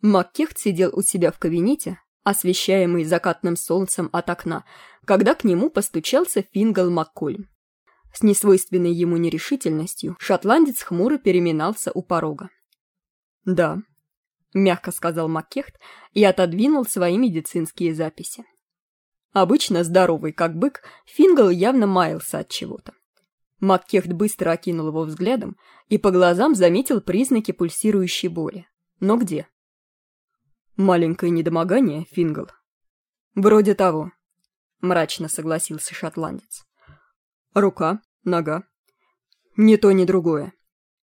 Маккехт сидел у себя в кабинете, освещаемый закатным солнцем от окна, когда к нему постучался Фингал Маккольм. С несвойственной ему нерешительностью шотландец хмуро переминался у порога. «Да», — мягко сказал Маккехт и отодвинул свои медицинские записи. Обычно здоровый, как бык, Фингал явно маялся от чего-то. Маккехт быстро окинул его взглядом и по глазам заметил признаки пульсирующей боли. Но где? Маленькое недомогание, Фингал. Вроде того, мрачно согласился шотландец. Рука, нога. Ни то, ни другое.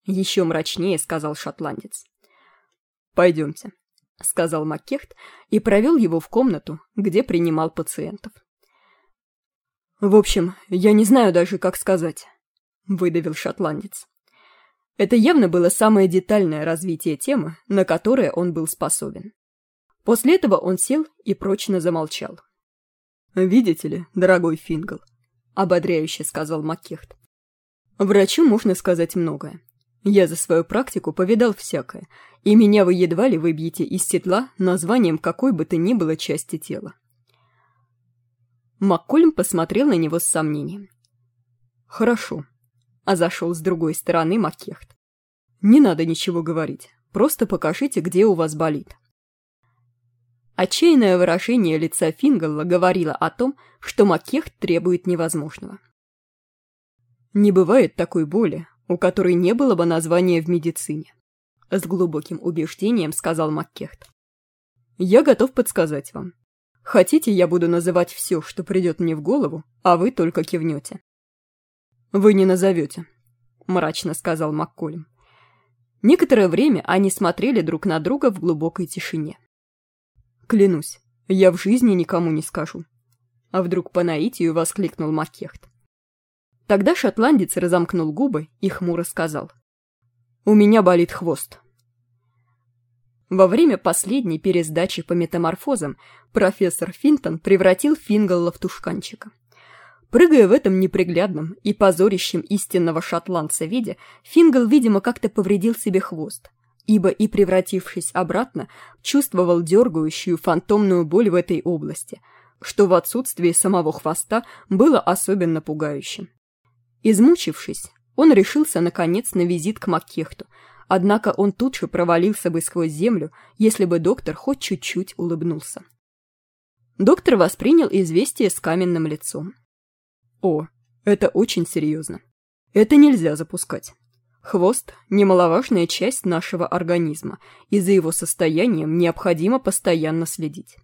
Еще мрачнее сказал шотландец. Пойдемте, сказал Маккехт и провел его в комнату, где принимал пациентов. В общем, я не знаю даже, как сказать, выдавил шотландец. Это явно было самое детальное развитие темы, на которое он был способен. После этого он сел и прочно замолчал. «Видите ли, дорогой Фингл», — ободряюще сказал Маккехт, — «врачу можно сказать многое. Я за свою практику повидал всякое, и меня вы едва ли выбьете из седла названием какой бы то ни было части тела». Маккольм посмотрел на него с сомнением. «Хорошо», — а зашел с другой стороны Маккехт. «Не надо ничего говорить, просто покажите, где у вас болит». Отчаянное выражение лица Фингалла говорило о том, что Маккехт требует невозможного. «Не бывает такой боли, у которой не было бы названия в медицине», с глубоким убеждением сказал Маккехт. «Я готов подсказать вам. Хотите, я буду называть все, что придет мне в голову, а вы только кивнете?» «Вы не назовете», — мрачно сказал Макколем. Некоторое время они смотрели друг на друга в глубокой тишине. Клянусь, я в жизни никому не скажу. А вдруг по наитию воскликнул Маккехт. Тогда шотландец разомкнул губы и хмуро сказал. «У меня болит хвост». Во время последней пересдачи по метаморфозам профессор Финтон превратил Фингалла в тушканчика. Прыгая в этом неприглядном и позорищем истинного шотландца виде, Фингал, видимо, как-то повредил себе хвост – ибо и превратившись обратно, чувствовал дергающую фантомную боль в этой области, что в отсутствии самого хвоста было особенно пугающим. Измучившись, он решился наконец на визит к Маккехту, однако он тут же провалился бы сквозь землю, если бы доктор хоть чуть-чуть улыбнулся. Доктор воспринял известие с каменным лицом. «О, это очень серьезно. Это нельзя запускать. Хвост – немаловажная часть нашего организма, и за его состоянием необходимо постоянно следить.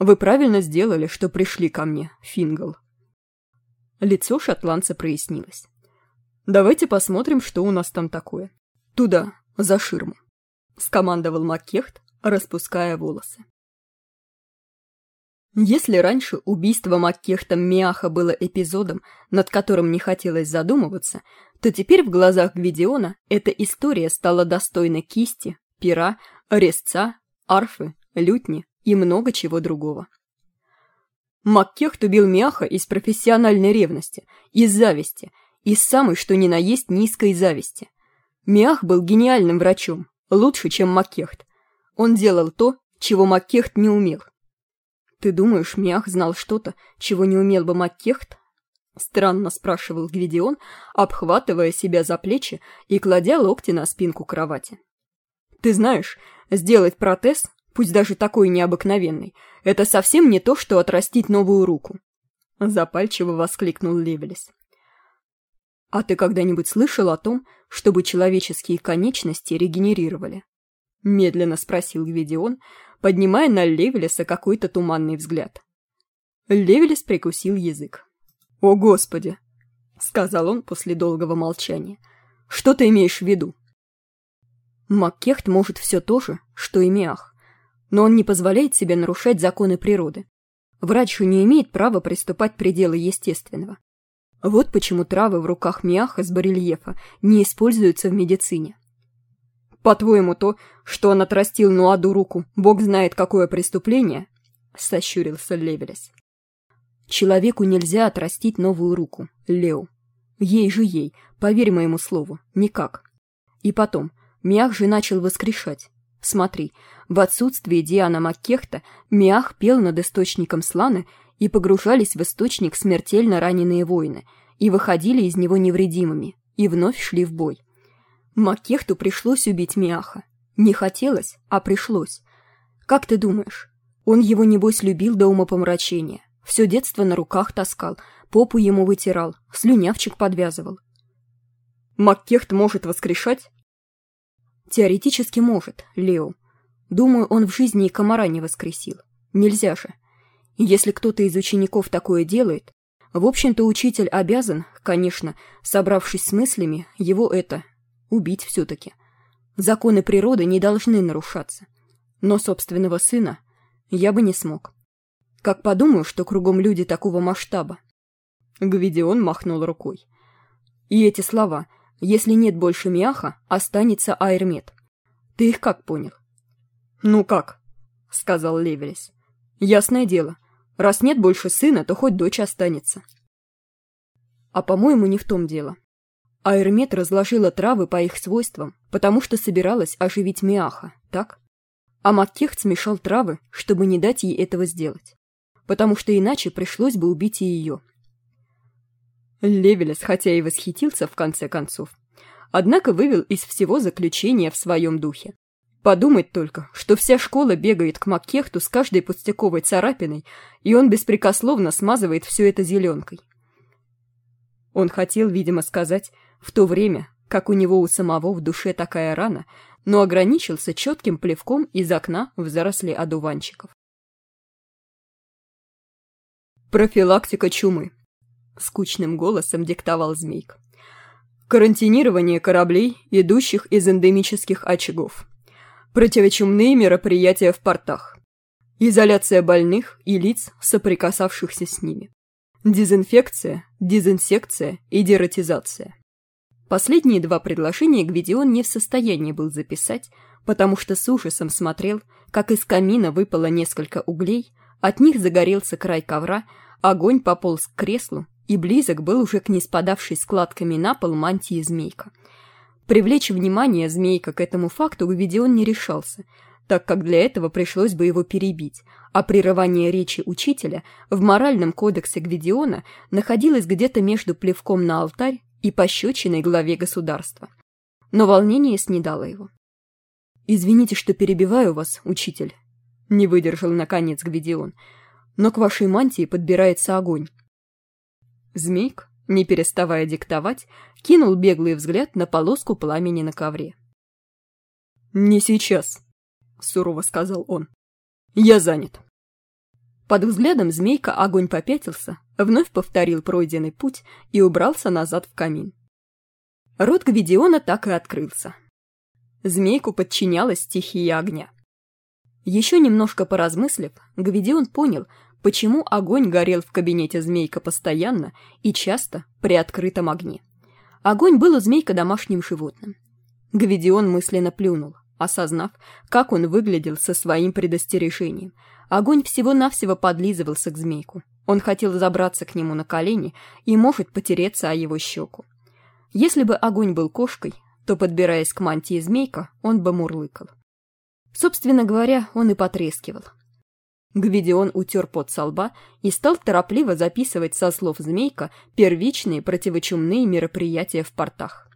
Вы правильно сделали, что пришли ко мне, Фингал. Лицо шотландца прояснилось. Давайте посмотрим, что у нас там такое. Туда, за ширму. Скомандовал Маккехт, распуская волосы. Если раньше убийство Маккехтом Миаха было эпизодом, над которым не хотелось задумываться, то теперь в глазах Гвидиона эта история стала достойна кисти, пера, резца, арфы, лютни и много чего другого. Маккехт убил Миаха из профессиональной ревности, из зависти, из самой что ни на есть низкой зависти. Миах был гениальным врачом, лучше, чем Маккехт. Он делал то, чего Маккехт не умел – «Ты думаешь, Мях знал что-то, чего не умел бы Маккехт?» Странно спрашивал Гвидион, обхватывая себя за плечи и кладя локти на спинку кровати. «Ты знаешь, сделать протез, пусть даже такой необыкновенный, это совсем не то, что отрастить новую руку!» Запальчиво воскликнул Левелес. «А ты когда-нибудь слышал о том, чтобы человеческие конечности регенерировали?» Медленно спросил Гвидион, поднимая на Левелеса какой-то туманный взгляд. Левелес прикусил язык. «О, Господи!» — сказал он после долгого молчания. «Что ты имеешь в виду?» Маккехт может все то же, что и Миах, но он не позволяет себе нарушать законы природы. Врач не имеет права приступать пределы естественного. Вот почему травы в руках Миаха с барельефа не используются в медицине. По-твоему, то, что он отрастил Нуаду руку, бог знает какое преступление? Сощурился Левелес. Человеку нельзя отрастить новую руку, Лео. Ей же ей, поверь моему слову, никак. И потом, Мях же начал воскрешать. Смотри, в отсутствие Диана Маккехта Миах пел над источником сланы и погружались в источник смертельно раненые воины, и выходили из него невредимыми, и вновь шли в бой. Маккехту пришлось убить Миаха. Не хотелось, а пришлось. Как ты думаешь, он его, небось, любил до умопомрачения, все детство на руках таскал, попу ему вытирал, слюнявчик подвязывал. Маккехт может воскрешать? Теоретически может, Лео. Думаю, он в жизни и комара не воскресил. Нельзя же. Если кто-то из учеников такое делает, в общем-то учитель обязан, конечно, собравшись с мыслями, его это, убить все-таки. Законы природы не должны нарушаться. Но собственного сына я бы не смог. Как подумаю, что кругом люди такого масштаба. Гвидион махнул рукой. И эти слова «Если нет больше Миаха, останется Айрмет». Ты их как понял? «Ну как?» — сказал Леверис. «Ясное дело. Раз нет больше сына, то хоть дочь останется». А по-моему, не в том дело. Айрмет разложила травы по их свойствам, потому что собиралась оживить Миаха, так? А Маккехт смешал травы, чтобы не дать ей этого сделать, потому что иначе пришлось бы убить и ее. Левелес, хотя и восхитился в конце концов, однако вывел из всего заключения в своем духе. Подумать только, что вся школа бегает к Маккехту с каждой пустяковой царапиной, и он беспрекословно смазывает все это зеленкой. Он хотел, видимо, сказать, в то время, как у него у самого в душе такая рана, но ограничился четким плевком из окна в заросли одуванчиков. Профилактика чумы. — скучным голосом диктовал Змейк. «Карантинирование кораблей, идущих из эндемических очагов. Противочумные мероприятия в портах. Изоляция больных и лиц, соприкасавшихся с ними. Дезинфекция, дезинсекция и дератизация». Последние два предложения Гвидион не в состоянии был записать, потому что с ужасом смотрел, как из камина выпало несколько углей, от них загорелся край ковра, огонь пополз к креслу, и близок был уже к неспадавшей складками на пол мантии змейка. Привлечь внимание змейка к этому факту Гвидион не решался, так как для этого пришлось бы его перебить, а прерывание речи учителя в моральном кодексе Гвидиона находилось где-то между плевком на алтарь и пощечиной главе государства. Но волнение снедало его. «Извините, что перебиваю вас, учитель», — не выдержал наконец Гвидион, «но к вашей мантии подбирается огонь. Змейк, не переставая диктовать, кинул беглый взгляд на полоску пламени на ковре. «Не сейчас», — сурово сказал он. «Я занят». Под взглядом змейка огонь попятился, вновь повторил пройденный путь и убрался назад в камин. Рот Гвидиона так и открылся. Змейку подчинялась стихия огня. Еще немножко поразмыслив, Гвидион понял, почему огонь горел в кабинете змейка постоянно и часто при открытом огне. Огонь был у змейка домашним животным. Гвидион мысленно плюнул, осознав, как он выглядел со своим предостережением. Огонь всего-навсего подлизывался к змейку. Он хотел забраться к нему на колени и может потереться о его щеку. Если бы огонь был кошкой, то, подбираясь к мантии змейка, он бы мурлыкал. Собственно говоря, он и потрескивал. Гвидион утер пот со лба и стал торопливо записывать со слов змейка первичные противочумные мероприятия в портах.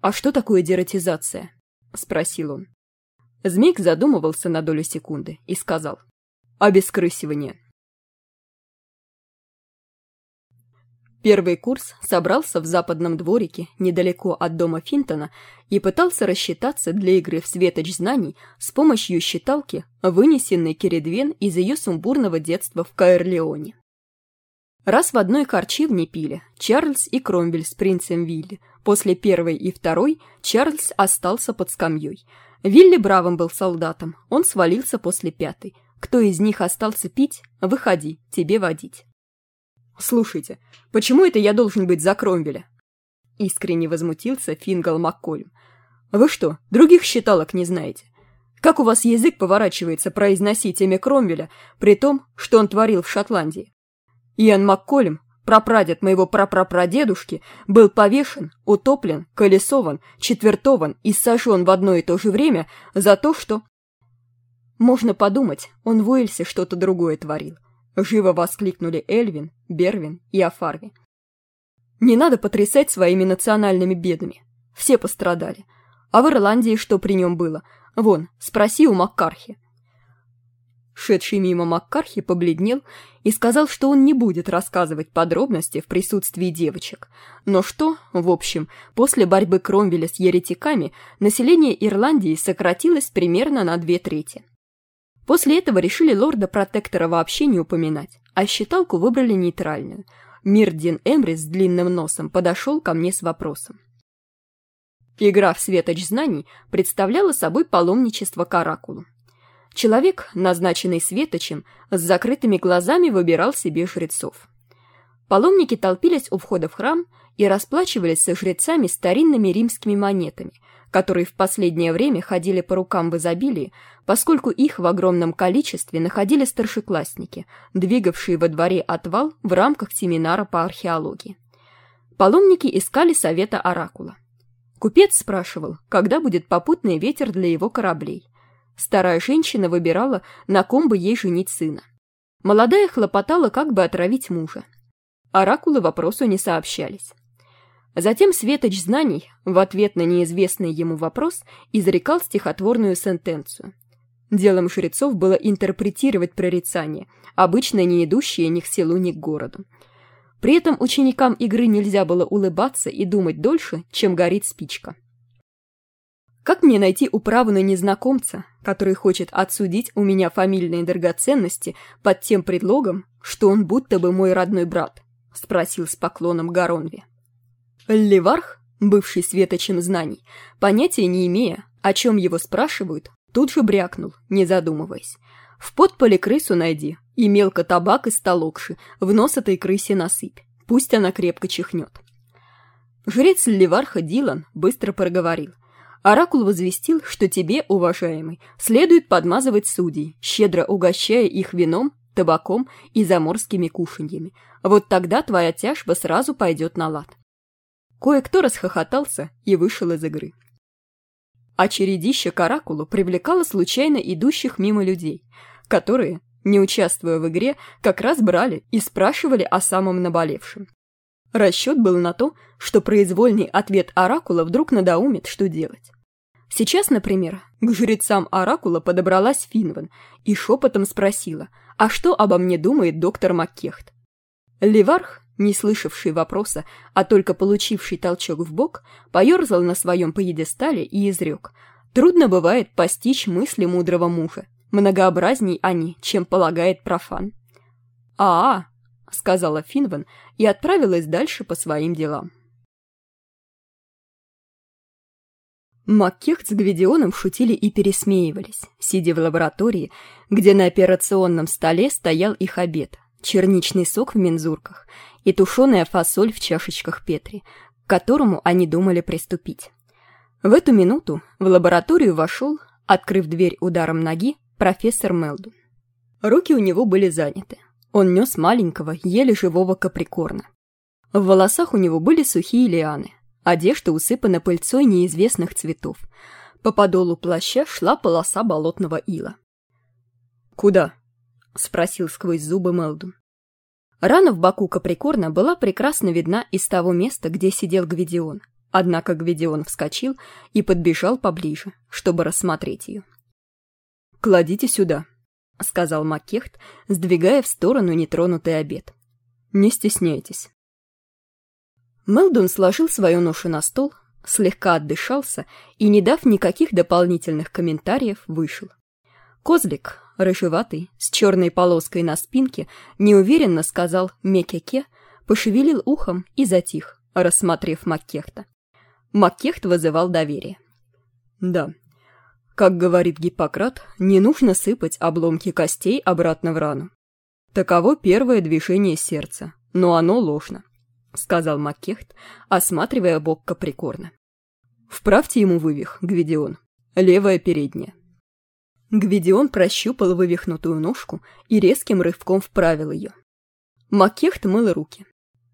«А что такое дератизация?» — спросил он. Змейк задумывался на долю секунды и сказал. «Обескрысивание». Первый курс собрался в западном дворике, недалеко от дома Финтона, и пытался рассчитаться для игры в светоч знаний с помощью считалки, вынесенной Кередвен из ее сумбурного детства в Каэрлеоне. Раз в одной харчевне пили Чарльз и Кромвель с принцем Вилли. После первой и второй Чарльз остался под скамьей. Вилли бравым был солдатом, он свалился после пятой. Кто из них остался пить, выходи, тебе водить. «Слушайте, почему это я должен быть за Кромвеля?» Искренне возмутился Фингал Маккольм. «Вы что, других считалок не знаете? Как у вас язык поворачивается произносить имя Кромвеля, при том, что он творил в Шотландии? Иоанн Макколем прапрадед моего прапрапрадедушки, был повешен, утоплен, колесован, четвертован и сожжен в одно и то же время за то, что... Можно подумать, он в Уэльсе что-то другое творил. Живо воскликнули Эльвин, Бервин и Афарви. Не надо потрясать своими национальными бедами. Все пострадали. А в Ирландии что при нем было? Вон, спроси у Маккархи. Шедший мимо Маккархи побледнел и сказал, что он не будет рассказывать подробности в присутствии девочек. Но что, в общем, после борьбы Кромвеля с еретиками население Ирландии сократилось примерно на две трети. После этого решили лорда-протектора вообще не упоминать, а считалку выбрали нейтральную. Мирдин Эмрис с длинным носом подошел ко мне с вопросом. Игра в светоч знаний представляла собой паломничество к оракулу. Человек, назначенный светочем, с закрытыми глазами выбирал себе жрецов. Паломники толпились у входа в храм и расплачивались со жрецами старинными римскими монетами, которые в последнее время ходили по рукам в изобилии, поскольку их в огромном количестве находили старшеклассники, двигавшие во дворе отвал в рамках семинара по археологии. Паломники искали совета оракула. Купец спрашивал, когда будет попутный ветер для его кораблей. Старая женщина выбирала, на ком бы ей женить сына. Молодая хлопотала, как бы отравить мужа. Оракулы вопросу не сообщались. Затем Светоч Знаний, в ответ на неизвестный ему вопрос, изрекал стихотворную сентенцию. Делом жрецов было интерпретировать прорицание, обычно не идущие ни к селу, ни к городу. При этом ученикам игры нельзя было улыбаться и думать дольше, чем горит спичка. Как мне найти управу на незнакомца, который хочет отсудить у меня фамильные драгоценности под тем предлогом, что он будто бы мой родной брат? — спросил с поклоном Гаронви. Леварх, бывший светочем знаний, понятия не имея, о чем его спрашивают, тут же брякнул, не задумываясь. В подполе крысу найди, и мелко табак из столокши, в нос этой крысе насыпь. Пусть она крепко чихнет. Жрец Ливарха Дилан быстро проговорил. Оракул возвестил, что тебе, уважаемый, следует подмазывать судей, щедро угощая их вином, табаком и заморскими кушаньями. Вот тогда твоя тяжба сразу пойдет на лад. Кое-кто расхохотался и вышел из игры. Очередище к оракулу привлекало случайно идущих мимо людей, которые, не участвуя в игре, как раз брали и спрашивали о самом наболевшем. Расчет был на то, что произвольный ответ Оракула вдруг надоумит, что делать. Сейчас, например, к жрецам Оракула подобралась Финван и шепотом спросила, а что обо мне думает доктор Маккехт? Леварх, не слышавший вопроса, а только получивший толчок в бок, поерзал на своем поедестале и изрек. Трудно бывает постичь мысли мудрого мужа. Многообразней они, чем полагает профан. «А-а», — сказала Финван и отправилась дальше по своим делам. Маккехт с Гвидионом шутили и пересмеивались, сидя в лаборатории, где на операционном столе стоял их обед, черничный сок в мензурках и тушеная фасоль в чашечках Петри, к которому они думали приступить. В эту минуту в лабораторию вошел, открыв дверь ударом ноги, профессор Мелду. Руки у него были заняты. Он нес маленького, еле живого каприкорна. В волосах у него были сухие лианы. Одежда усыпана пыльцой неизвестных цветов. По подолу плаща шла полоса болотного ила. «Куда?» — спросил сквозь зубы Мелду. Рана в боку Каприкорна была прекрасно видна из того места, где сидел Гвидион. Однако Гвидион вскочил и подбежал поближе, чтобы рассмотреть ее. «Кладите сюда», — сказал Маккехт, сдвигая в сторону нетронутый обед. «Не стесняйтесь». Мелдон сложил свою ношу на стол, слегка отдышался и, не дав никаких дополнительных комментариев, вышел. Козлик, рыжеватый, с черной полоской на спинке, неуверенно сказал «мекеке», пошевелил ухом и затих, рассмотрев Маккехта. Маккехт вызывал доверие. «Да, как говорит Гиппократ, не нужно сыпать обломки костей обратно в рану. Таково первое движение сердца, но оно ложно, — сказал Маккехт, осматривая бок Каприкорна. «Вправьте ему вывих, Гвидион. Левая передняя». Гвидион прощупал вывихнутую ножку и резким рывком вправил ее. Маккехт мыл руки.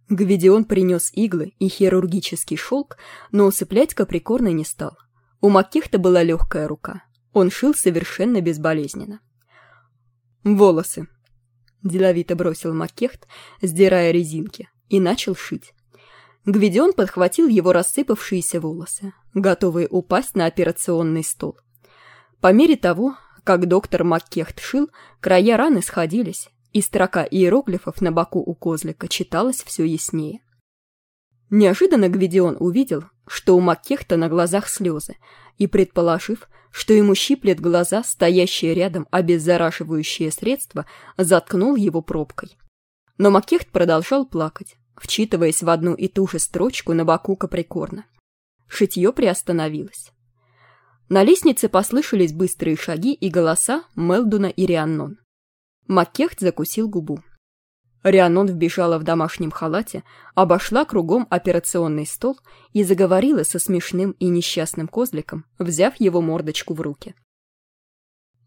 Гвидион принес иглы и хирургический шелк, но усыплять Каприкорна не стал. У Маккехта была легкая рука. Он шил совершенно безболезненно. «Волосы», — деловито бросил Маккехт, сдирая резинки, и начал шить. Гвидион подхватил его рассыпавшиеся волосы, готовые упасть на операционный стол. По мере того, как доктор Маккехт шил, края раны сходились, и строка иероглифов на боку у козлика читалась все яснее. Неожиданно Гвидион увидел, что у Маккехта на глазах слезы, и, предположив, что ему щиплет глаза, стоящее рядом обеззараживающее средство, заткнул его пробкой. Но Маккехт продолжал плакать, вчитываясь в одну и ту же строчку на боку Каприкорна. Шитье приостановилось. На лестнице послышались быстрые шаги и голоса Мелдуна и Рианнон. Маккехт закусил губу. Рианон вбежала в домашнем халате, обошла кругом операционный стол и заговорила со смешным и несчастным козликом, взяв его мордочку в руки.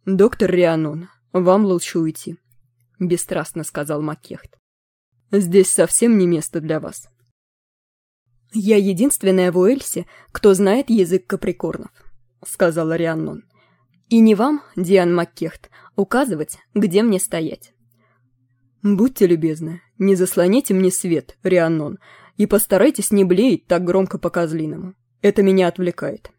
«Доктор Рианон, вам лучше уйти», — бесстрастно сказал Маккехт. «Здесь совсем не место для вас». «Я единственная в Уэльсе, кто знает язык каприкорнов», — сказала Рианнон. «И не вам, Диан Маккехт, указывать, где мне стоять». «Будьте любезны, не заслоните мне свет, Рианнон, и постарайтесь не блеять так громко по-козлиному. Это меня отвлекает».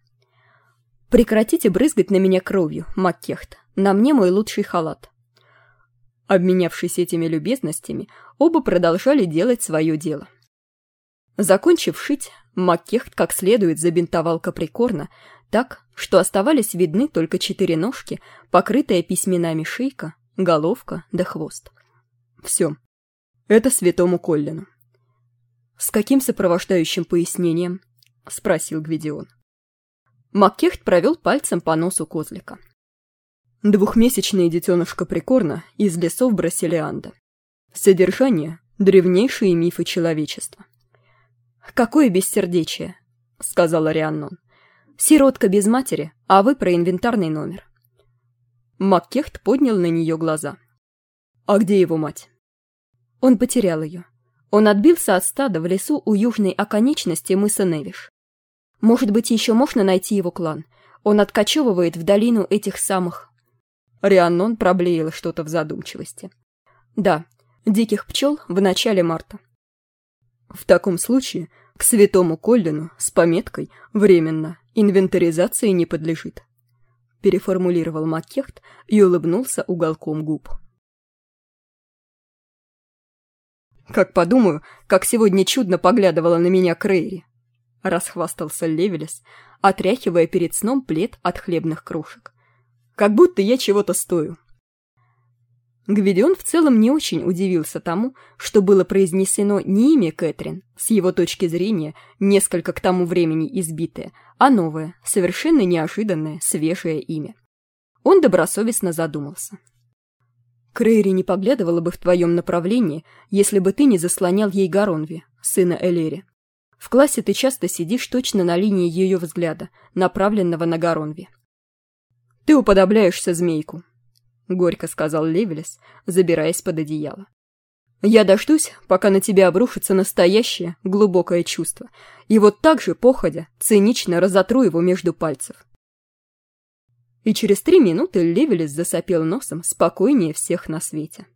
«Прекратите брызгать на меня кровью, Маккехт. На мне мой лучший халат». Обменявшись этими любезностями, оба продолжали делать свое дело. Закончив шить, Маккехт как следует забинтовал Каприкорна так, что оставались видны только четыре ножки, покрытая письменами шейка, головка да хвост. Все. Это святому Коллину. «С каким сопровождающим пояснением?» — спросил Гвидион. Маккехт провел пальцем по носу козлика. Двухмесячная детенышка Прикорна из лесов Брасилианда. Содержание — древнейшие мифы человечества. «Какое бессердечие!» — сказала Рианнон. «Сиротка без матери, а вы про инвентарный номер». Маккехт поднял на нее глаза. «А где его мать?» Он потерял ее. Он отбился от стада в лесу у южной оконечности мыса Невиш. Может быть, еще можно найти его клан. Он откачевывает в долину этих самых... Рианнон проблеял что-то в задумчивости. Да, диких пчел в начале марта. В таком случае к святому Коллину с пометкой «Временно» инвентаризации не подлежит. Переформулировал Маккехт и улыбнулся уголком губ. Как подумаю, как сегодня чудно поглядывала на меня Крейри. Расхвастался Левелес, отряхивая перед сном плед от хлебных кружек. Как будто я чего-то стою. Гвидион в целом не очень удивился тому, что было произнесено не имя Кэтрин, с его точки зрения, несколько к тому времени избитое, а новое, совершенно неожиданное, свежее имя. Он добросовестно задумался. Крейри не поглядывала бы в твоем направлении, если бы ты не заслонял ей Гаронви, сына Элери. В классе ты часто сидишь точно на линии ее взгляда, направленного на Гаронви. «Ты уподобляешься змейку», — горько сказал Левелес, забираясь под одеяло. «Я дождусь, пока на тебя обрушится настоящее, глубокое чувство, и вот так же, походя, цинично разотру его между пальцев и через три минуты Левелес засопел носом спокойнее всех на свете.